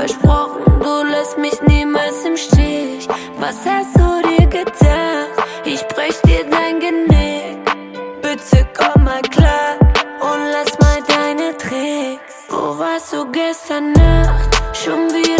versprochen, du lässt mich niemals im Stich. Was hast du dir gedacht? Ich brech dir dein Genick. Bitte komm mal klar und lass mal deine Tricks. Wo warst du gestern Nacht? Schon wieder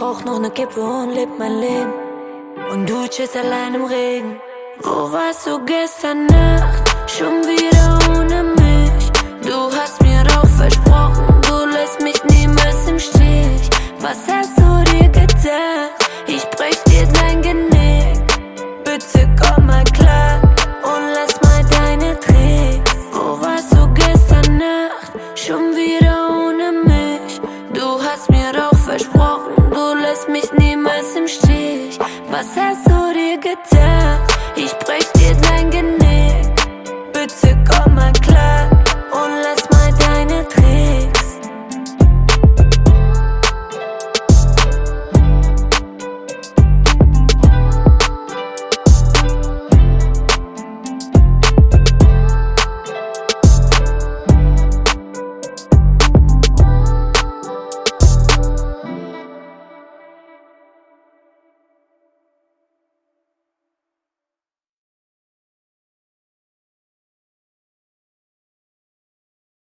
Rauch noch ne Kippe und leb mein Leben. Und du chillst allein im Regen. Wo warst du gestern Nacht? Schon wieder ohne mich. Du hast mir doch versprochen, im Stich. Was hast du dir getan? Ich brech dir dein Genick. Bitte komm mal klar.